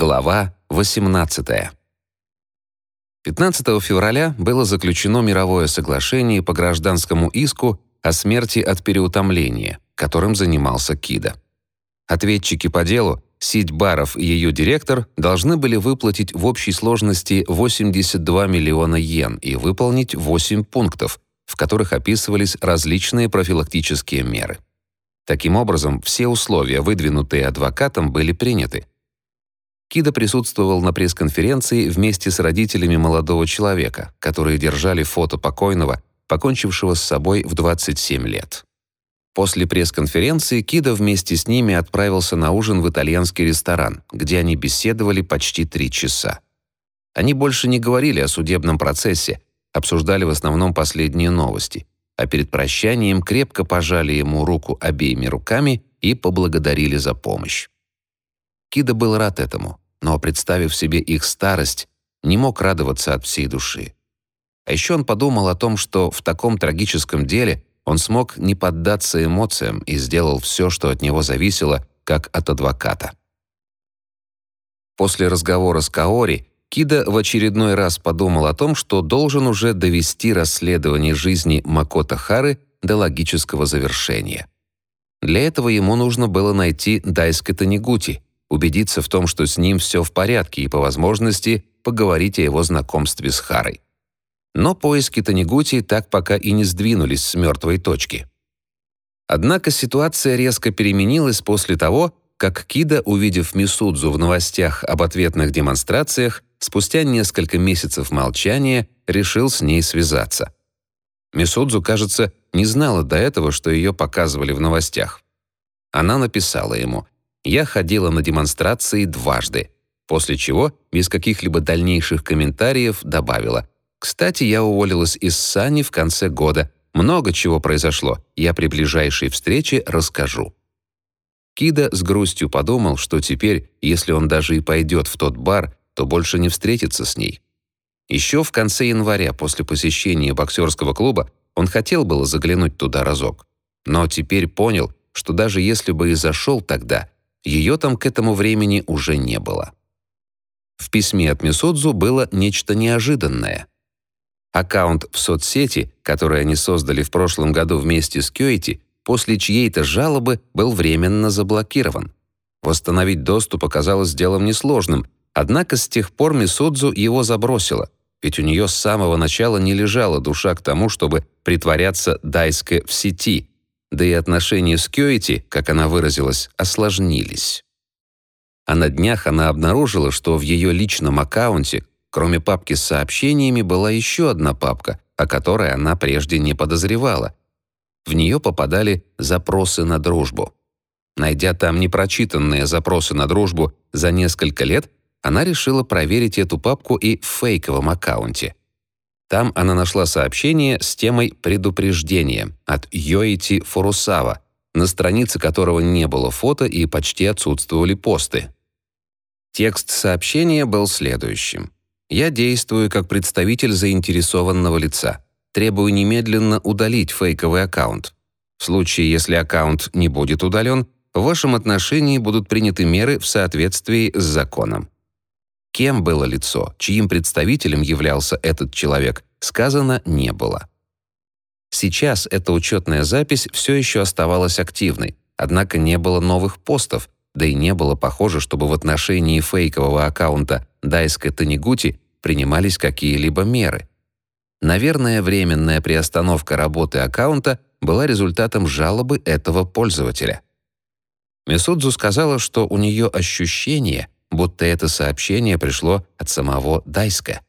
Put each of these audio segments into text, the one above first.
Глава 18. 15 февраля было заключено мировое соглашение по гражданскому иску о смерти от переутомления, которым занимался Кида. Ответчики по делу, Сидь Баров и ее директор, должны были выплатить в общей сложности 82 миллиона йен и выполнить 8 пунктов, в которых описывались различные профилактические меры. Таким образом, все условия, выдвинутые адвокатом, были приняты. Кида присутствовал на пресс-конференции вместе с родителями молодого человека, которые держали фото покойного, покончившего с собой в 27 лет. После пресс-конференции Кида вместе с ними отправился на ужин в итальянский ресторан, где они беседовали почти три часа. Они больше не говорили о судебном процессе, обсуждали в основном последние новости, а перед прощанием крепко пожали ему руку обеими руками и поблагодарили за помощь. Кида был рад этому, но, представив себе их старость, не мог радоваться от всей души. А еще он подумал о том, что в таком трагическом деле он смог не поддаться эмоциям и сделал все, что от него зависело, как от адвоката. После разговора с Каори Кида в очередной раз подумал о том, что должен уже довести расследование жизни Макото Хары до логического завершения. Для этого ему нужно было найти Дайска Танигути, убедиться в том, что с ним все в порядке и, по возможности, поговорить о его знакомстве с Харой. Но поиски Танигути так пока и не сдвинулись с мертвой точки. Однако ситуация резко переменилась после того, как Кида, увидев Мисудзу в новостях об ответных демонстрациях, спустя несколько месяцев молчания решил с ней связаться. Мисудзу, кажется, не знала до этого, что ее показывали в новостях. Она написала ему «Я ходила на демонстрации дважды», после чего, без каких-либо дальнейших комментариев, добавила «Кстати, я уволилась из Сани в конце года. Много чего произошло. Я при ближайшей встрече расскажу». Кида с грустью подумал, что теперь, если он даже и пойдет в тот бар, то больше не встретится с ней. Еще в конце января, после посещения боксерского клуба, он хотел было заглянуть туда разок. Но теперь понял, что даже если бы и зашел тогда, ее там к этому времени уже не было. В письме от Мисудзу было нечто неожиданное. Аккаунт в соцсети, который они создали в прошлом году вместе с Кёити, после чьей-то жалобы был временно заблокирован. Восстановить доступ оказалось делом несложным, однако с тех пор Мисудзу его забросила, ведь у нее с самого начала не лежала душа к тому, чтобы притворяться дайской в сети, да и отношения с Кёити, как она выразилась, осложнились. А на днях она обнаружила, что в ее личном аккаунте, кроме папки с сообщениями, была еще одна папка, о которой она прежде не подозревала, в нее попадали запросы на дружбу. Найдя там непрочитанные запросы на дружбу за несколько лет, она решила проверить эту папку и в фейковом аккаунте. Там она нашла сообщение с темой предупреждения от Йоити Фурусава, на странице которого не было фото и почти отсутствовали посты. Текст сообщения был следующим. «Я действую как представитель заинтересованного лица требую немедленно удалить фейковый аккаунт. В случае, если аккаунт не будет удален, в вашем отношении будут приняты меры в соответствии с законом. Кем было лицо, чьим представителем являлся этот человек, сказано не было. Сейчас эта учетная запись все еще оставалась активной, однако не было новых постов, да и не было похоже, чтобы в отношении фейкового аккаунта Дайска Танигути принимались какие-либо меры. Наверное, временная приостановка работы аккаунта была результатом жалобы этого пользователя. Мисудзу сказала, что у нее ощущение, будто это сообщение пришло от самого Дайска.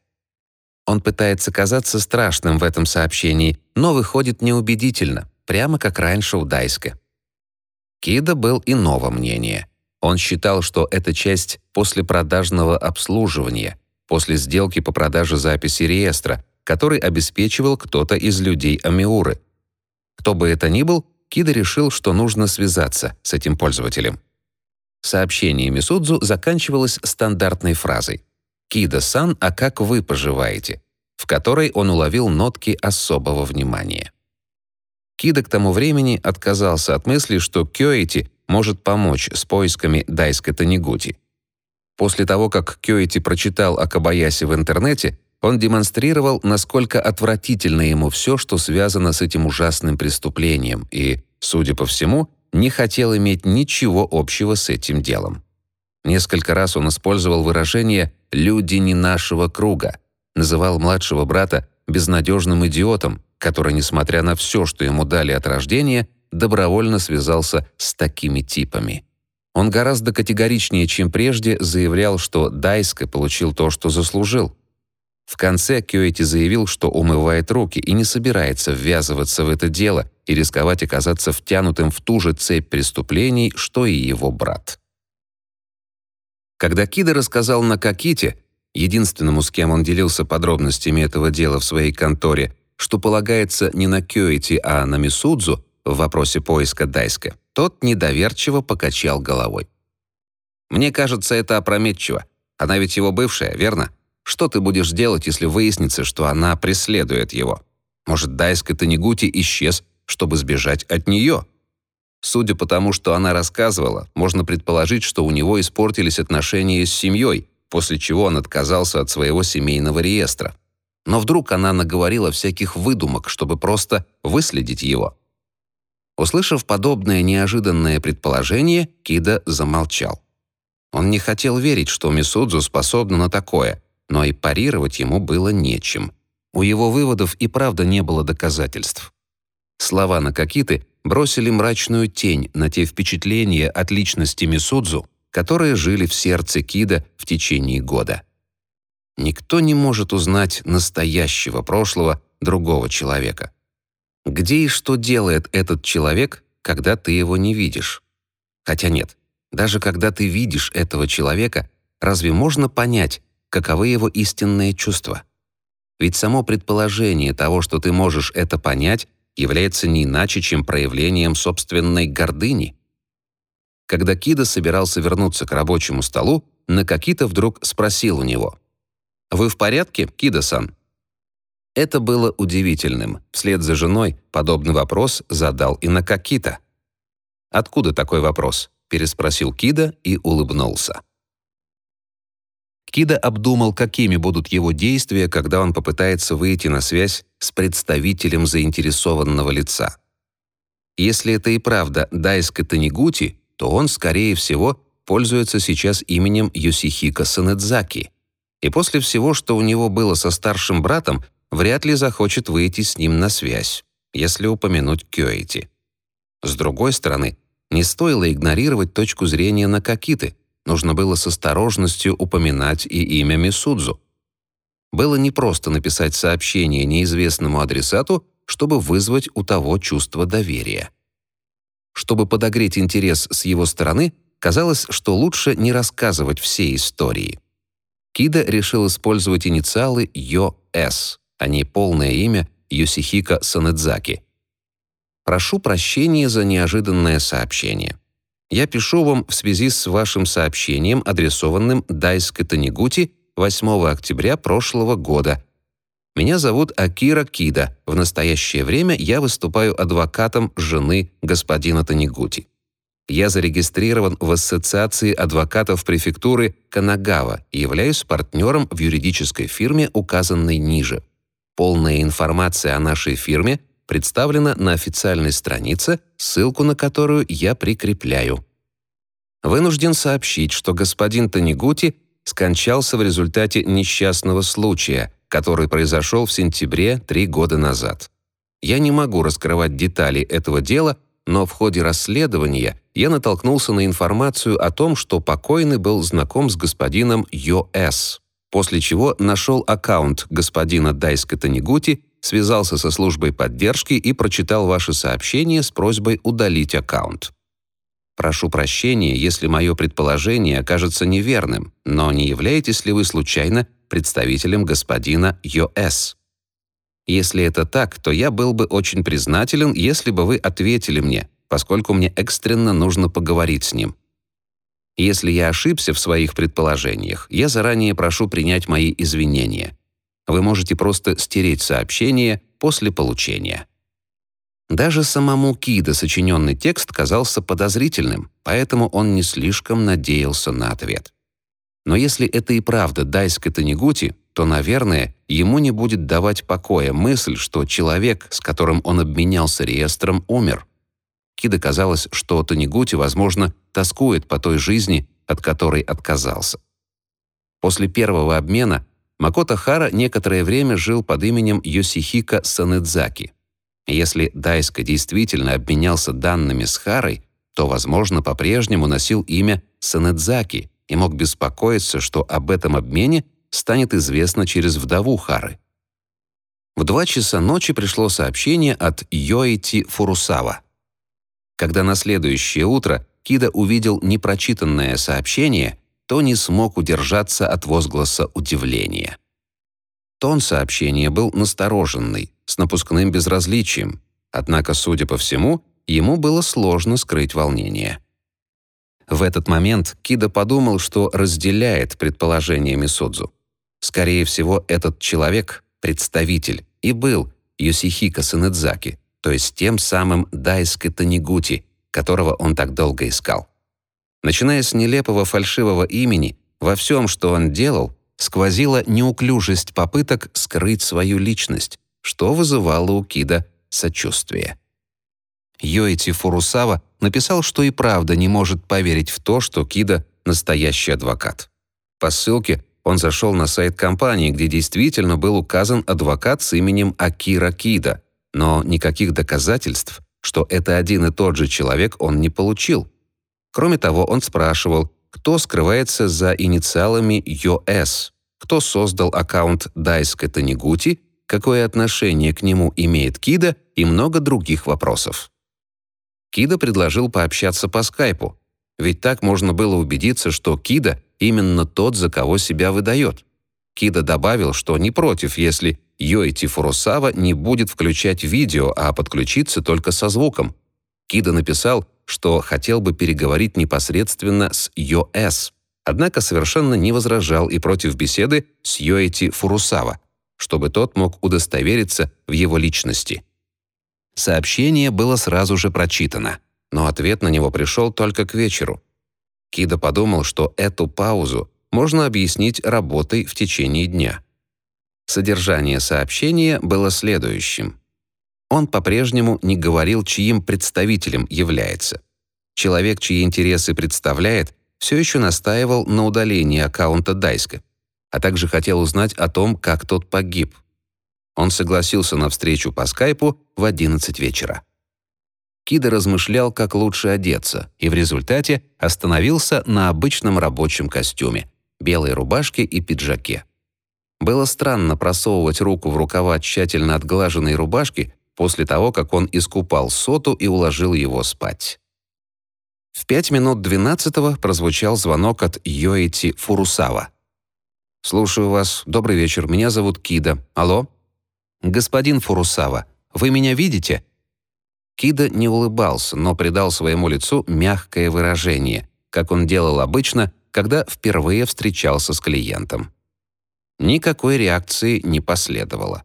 Он пытается казаться страшным в этом сообщении, но выходит неубедительно, прямо как раньше у Дайска. Кида был иного мнения. Он считал, что это часть послепродажного обслуживания, после сделки по продаже записи реестра, который обеспечивал кто-то из людей Амиуры. Кто бы это ни был, Кида решил, что нужно связаться с этим пользователем. Сообщение Мисудзу заканчивалось стандартной фразой «Кида-сан, а как вы поживаете?», в которой он уловил нотки особого внимания. Кида к тому времени отказался от мысли, что Кёэти может помочь с поисками Дайска Танигути. После того, как Кёити прочитал о Кабаясе в интернете, он демонстрировал, насколько отвратительно ему все, что связано с этим ужасным преступлением, и, судя по всему, не хотел иметь ничего общего с этим делом. Несколько раз он использовал выражение «люди не нашего круга», называл младшего брата безнадежным идиотом, который, несмотря на все, что ему дали от рождения, добровольно связался с такими типами. Он гораздо категоричнее, чем прежде, заявлял, что Дайска получил то, что заслужил. В конце Кёэти заявил, что умывает руки и не собирается ввязываться в это дело и рисковать оказаться втянутым в ту же цепь преступлений, что и его брат. Когда Кида рассказал на Каките, единственному, с кем он делился подробностями этого дела в своей конторе, что полагается не на Кёэти, а на Мисудзу в вопросе поиска Дайска, тот недоверчиво покачал головой. «Мне кажется, это опрометчиво. Она ведь его бывшая, верно? Что ты будешь делать, если выяснится, что она преследует его? Может, Дайска Танегути исчез, чтобы сбежать от нее? Судя по тому, что она рассказывала, можно предположить, что у него испортились отношения с семьей, после чего он отказался от своего семейного реестра. Но вдруг она наговорила всяких выдумок, чтобы просто выследить его. Услышав подобное неожиданное предположение, Кида замолчал. Он не хотел верить, что Мисудзу способна на такое, но и парировать ему было нечем. У его выводов и правда не было доказательств. Слова Накакиты бросили мрачную тень на те впечатления от личности Мисудзу, которые жили в сердце Кида в течение года. Никто не может узнать настоящего прошлого другого человека. Где и что делает этот человек, когда ты его не видишь? Хотя нет, даже когда ты видишь этого человека, разве можно понять, каковы его истинные чувства. Ведь само предположение того, что ты можешь это понять, является не иначе, чем проявлением собственной гордыни. Когда Кида собирался вернуться к рабочему столу, Накакита вдруг спросил у него. «Вы в порядке, Кида-сан?» Это было удивительным. Вслед за женой подобный вопрос задал и Накакита. «Откуда такой вопрос?» – переспросил Кида и улыбнулся. Кида обдумал, какими будут его действия, когда он попытается выйти на связь с представителем заинтересованного лица. Если это и правда Дайска Танигути, то он, скорее всего, пользуется сейчас именем Юсихика Санэдзаки. И после всего, что у него было со старшим братом, вряд ли захочет выйти с ним на связь, если упомянуть Кёэти. С другой стороны, не стоило игнорировать точку зрения Накакиты, нужно было с осторожностью упоминать и имя Мисудзу. Было непросто написать сообщение неизвестному адресату, чтобы вызвать у того чувство доверия. Чтобы подогреть интерес с его стороны, казалось, что лучше не рассказывать все истории. Кида решил использовать инициалы ЙОС, а не полное имя Йосихика Санэдзаки. Прошу прощения за неожиданное сообщение. Я пишу вам в связи с вашим сообщением, адресованным Дайской Танигути 8 октября прошлого года. Меня зовут Акира Кида. В настоящее время я выступаю адвокатом жены господина Танигути. Я зарегистрирован в Ассоциации адвокатов префектуры Канагава и являюсь партнером в юридической фирме, указанной ниже. Полная информация о нашей фирме представлена на официальной странице, ссылку на которую я прикрепляю. Вынужден сообщить, что господин Танигути скончался в результате несчастного случая, который произошел в сентябре три года назад. Я не могу раскрывать детали этого дела, но в ходе расследования я натолкнулся на информацию о том, что покойный был знаком с господином Йо.С., после чего нашел аккаунт господина Дайска Танигути связался со службой поддержки и прочитал ваше сообщение с просьбой удалить аккаунт. Прошу прощения, если мое предположение окажется неверным, но не являетесь ли вы случайно представителем господина Йо.С.? Если это так, то я был бы очень признателен, если бы вы ответили мне, поскольку мне экстренно нужно поговорить с ним. Если я ошибся в своих предположениях, я заранее прошу принять мои извинения. Вы можете просто стереть сообщение после получения. Даже самому Кида сочиненный текст казался подозрительным, поэтому он не слишком надеялся на ответ. Но если это и правда Дайска Танигути, то, наверное, ему не будет давать покоя мысль, что человек, с которым он обменялся реестром, умер. Кида казалось, что Танигути, возможно, тоскует по той жизни, от которой отказался. После первого обмена Макото Хара некоторое время жил под именем Йосихика Санэдзаки. Если Дайска действительно обменялся данными с Харой, то, возможно, по-прежнему носил имя Санэдзаки и мог беспокоиться, что об этом обмене станет известно через вдову Хары. В два часа ночи пришло сообщение от Йоити Фурусава. Когда на следующее утро Кида увидел непрочитанное сообщение, то не смог удержаться от возгласа удивления. Тон сообщения был настороженный, с напускным безразличием, однако, судя по всему, ему было сложно скрыть волнение. В этот момент Кида подумал, что разделяет предположение Мисудзу. Скорее всего, этот человек, представитель, и был Юсихика Сынэдзаки, то есть тем самым Дайске Танигути, которого он так долго искал. Начиная с нелепого фальшивого имени, во всем, что он делал, сквозила неуклюжесть попыток скрыть свою личность, что вызывало у Кида сочувствие. Йоити Фурусава написал, что и правда не может поверить в то, что Кида — настоящий адвокат. По ссылке он зашел на сайт компании, где действительно был указан адвокат с именем Акира Кида, но никаких доказательств, что это один и тот же человек, он не получил. Кроме того, он спрашивал, кто скрывается за инициалами ЙОС, кто создал аккаунт Дайска Танигути, какое отношение к нему имеет Кида и много других вопросов. Кида предложил пообщаться по скайпу, ведь так можно было убедиться, что Кида именно тот, за кого себя выдает. Кида добавил, что не против, если Йоити Фурусава не будет включать видео, а подключиться только со звуком. Кида написал, что хотел бы переговорить непосредственно с Йоэс, однако совершенно не возражал и против беседы с Йоити Фурусава, чтобы тот мог удостовериться в его личности. Сообщение было сразу же прочитано, но ответ на него пришел только к вечеру. Кида подумал, что эту паузу можно объяснить работой в течение дня. Содержание сообщения было следующим. Он по-прежнему не говорил, чьим представителем является. Человек, чьи интересы представляет, все еще настаивал на удалении аккаунта Дайска, а также хотел узнать о том, как тот погиб. Он согласился на встречу по скайпу в 11 вечера. Кида размышлял, как лучше одеться, и в результате остановился на обычном рабочем костюме, белой рубашке и пиджаке. Было странно просовывать руку в рукава тщательно отглаженной рубашки после того, как он искупал соту и уложил его спать. В пять минут двенадцатого прозвучал звонок от Йоити Фурусава. «Слушаю вас. Добрый вечер. Меня зовут Кида. Алло?» «Господин Фурусава, вы меня видите?» Кида не улыбался, но придал своему лицу мягкое выражение, как он делал обычно, когда впервые встречался с клиентом. Никакой реакции не последовало.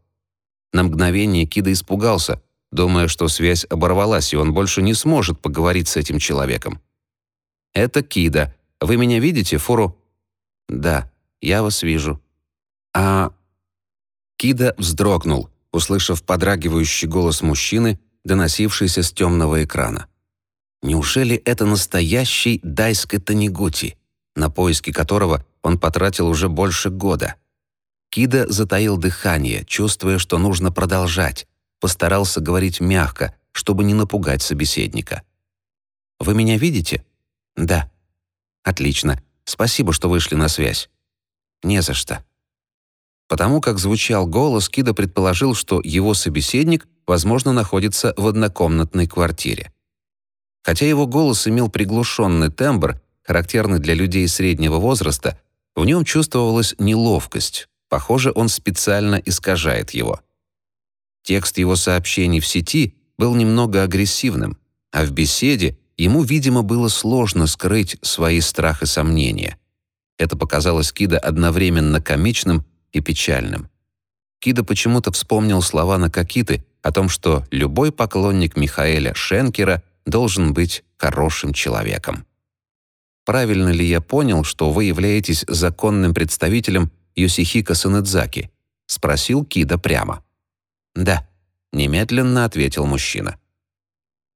На мгновение Кида испугался, думая, что связь оборвалась, и он больше не сможет поговорить с этим человеком. «Это Кида. Вы меня видите, Фуру?» «Да, я вас вижу». «А...» Кида вздрогнул, услышав подрагивающий голос мужчины, доносившийся с темного экрана. Неужели это настоящий Дайске Танигути, на поиски которого он потратил уже больше года? Кида затаил дыхание, чувствуя, что нужно продолжать, постарался говорить мягко, чтобы не напугать собеседника. «Вы меня видите?» «Да». «Отлично. Спасибо, что вышли на связь». «Не за что». Потому как звучал голос, Кида предположил, что его собеседник, возможно, находится в однокомнатной квартире. Хотя его голос имел приглушенный тембр, характерный для людей среднего возраста, в нем чувствовалась неловкость. Похоже, он специально искажает его. Текст его сообщений в сети был немного агрессивным, а в беседе ему, видимо, было сложно скрыть свои страхи и сомнения. Это показалось Кида одновременно комичным и печальным. Кида почему-то вспомнил слова Накакиты о том, что любой поклонник Михаэля Шенкера должен быть хорошим человеком. правильно ли я понял, что вы являетесь законным представителем Юсихика Санэдзаки?» — спросил Кида прямо. «Да», — немедленно ответил мужчина.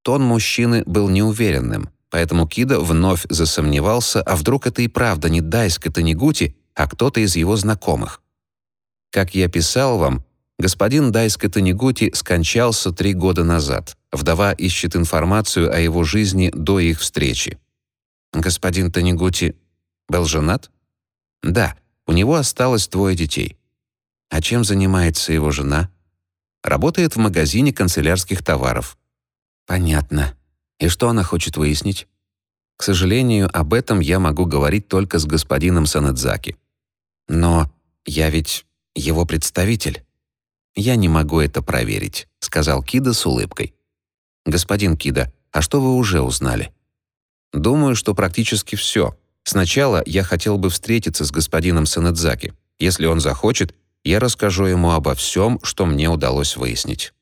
Тон мужчины был неуверенным, поэтому Кида вновь засомневался, а вдруг это и правда не Дайска Танигути, а кто-то из его знакомых. Как я писал вам, господин Дайска Танигути скончался три года назад. Вдова ищет информацию о его жизни до их встречи. Господин Танигути был женат? Да, у него осталось двое детей. А чем занимается его жена? Работает в магазине канцелярских товаров. Понятно. И что она хочет выяснить? К сожалению, об этом я могу говорить только с господином Санадзаки. Но я ведь его представитель. Я не могу это проверить, сказал Кида с улыбкой. Господин Кида, а что вы уже узнали? Думаю, что практически все. Сначала я хотел бы встретиться с господином Санадзаки. Если он захочет, я расскажу ему обо всем, что мне удалось выяснить.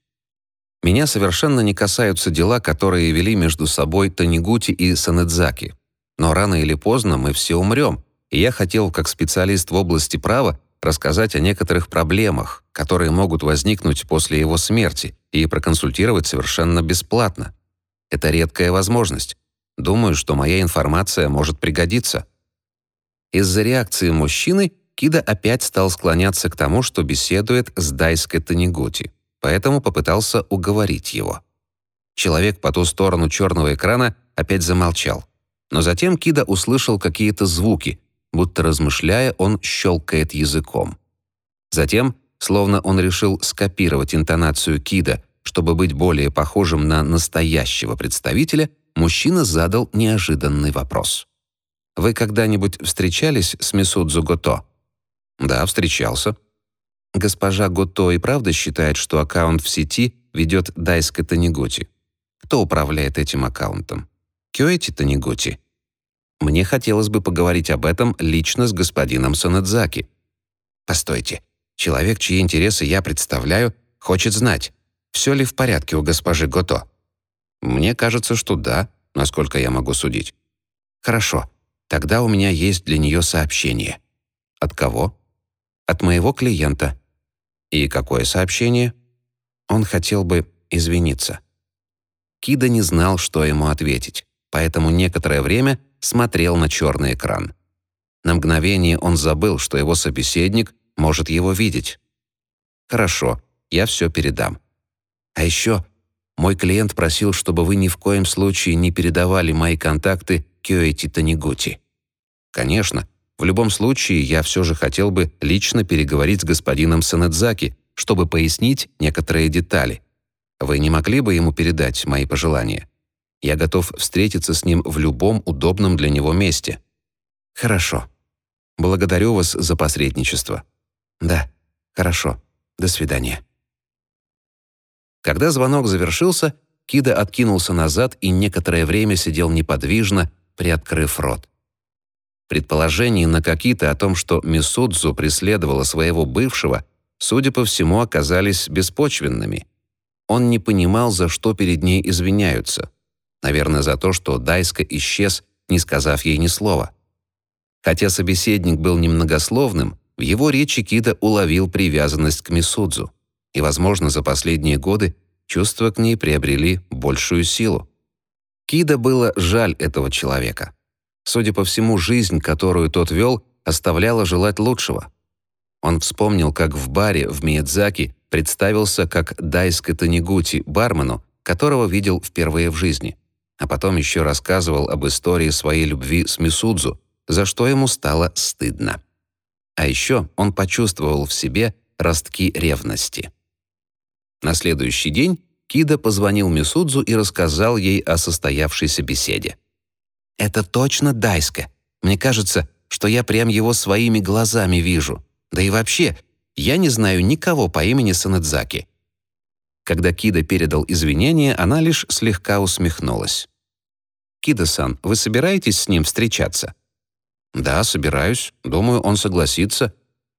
Меня совершенно не касаются дела, которые вели между собой Танигути и Санэдзаки. Но рано или поздно мы все умрем, и я хотел, как специалист в области права, рассказать о некоторых проблемах, которые могут возникнуть после его смерти, и проконсультировать совершенно бесплатно. Это редкая возможность. Думаю, что моя информация может пригодиться. Из-за реакции мужчины Кида опять стал склоняться к тому, что беседует с Дайской Танигути поэтому попытался уговорить его. Человек по ту сторону черного экрана опять замолчал. Но затем Кида услышал какие-то звуки, будто размышляя, он щелкает языком. Затем, словно он решил скопировать интонацию Кида, чтобы быть более похожим на настоящего представителя, мужчина задал неожиданный вопрос. «Вы когда-нибудь встречались с Мисудзу Гото?» «Да, встречался», Госпожа Гото и правда считает, что аккаунт в сети ведет Дайска Танигути. Кто управляет этим аккаунтом? Кёэти Танигути? Мне хотелось бы поговорить об этом лично с господином Санадзаки. Постойте. Человек, чьи интересы я представляю, хочет знать, все ли в порядке у госпожи Гото. Мне кажется, что да, насколько я могу судить. Хорошо. Тогда у меня есть для нее сообщение. От кого? От моего клиента. И какое сообщение? Он хотел бы извиниться. Кида не знал, что ему ответить, поэтому некоторое время смотрел на черный экран. На мгновение он забыл, что его собеседник может его видеть. «Хорошо, я все передам. А еще мой клиент просил, чтобы вы ни в коем случае не передавали мои контакты Кёэти Танигути». «Конечно, в любом случае, я все же хотел бы лично переговорить с господином Санэдзаки, чтобы пояснить некоторые детали. Вы не могли бы ему передать мои пожелания? Я готов встретиться с ним в любом удобном для него месте. Хорошо. Благодарю вас за посредничество. Да, хорошо. До свидания. Когда звонок завершился, Кида откинулся назад и некоторое время сидел неподвижно, приоткрыв рот. Предположения Накакиты о том, что Мисудзу преследовала своего бывшего, судя по всему, оказались беспочвенными. Он не понимал, за что перед ней извиняются. Наверное, за то, что Дайска исчез, не сказав ей ни слова. Хотя собеседник был немногословным, в его речи Кида уловил привязанность к Мисудзу. И, возможно, за последние годы чувства к ней приобрели большую силу. Кида было жаль этого человека. Судя по всему, жизнь, которую тот вел, оставляла желать лучшего. Он вспомнил, как в баре в Миядзаки представился как Дайска Танигути, бармену, которого видел впервые в жизни. А потом еще рассказывал об истории своей любви с Мисудзу, за что ему стало стыдно. А еще он почувствовал в себе ростки ревности. На следующий день Кида позвонил Мисудзу и рассказал ей о состоявшейся беседе. Это точно Дайска. Мне кажется, что я прям его своими глазами вижу. Да и вообще, я не знаю никого по имени Санадзаки». Когда Кида передал извинения, она лишь слегка усмехнулась. «Кида-сан, вы собираетесь с ним встречаться?» «Да, собираюсь. Думаю, он согласится.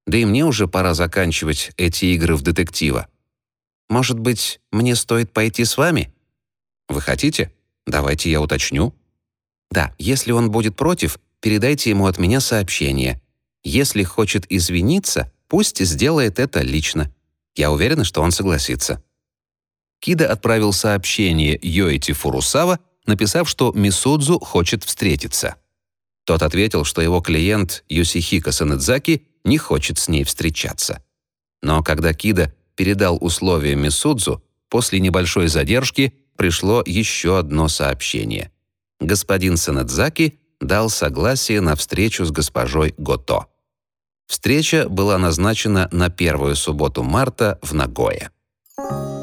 Да и мне уже пора заканчивать эти игры в детектива. Может быть, мне стоит пойти с вами?» «Вы хотите? Давайте я уточню». Да, если он будет против, передайте ему от меня сообщение. Если хочет извиниться, пусть сделает это лично. Я уверена, что он согласится». Кида отправил сообщение Йоити Фурусава, написав, что Мисудзу хочет встретиться. Тот ответил, что его клиент Юсихико Санэдзаки не хочет с ней встречаться. Но когда Кида передал условия Мисудзу, после небольшой задержки пришло еще одно сообщение. Господин Санэдзаки дал согласие на встречу с госпожой Гото. Встреча была назначена на первую субботу марта в Нагое. Thank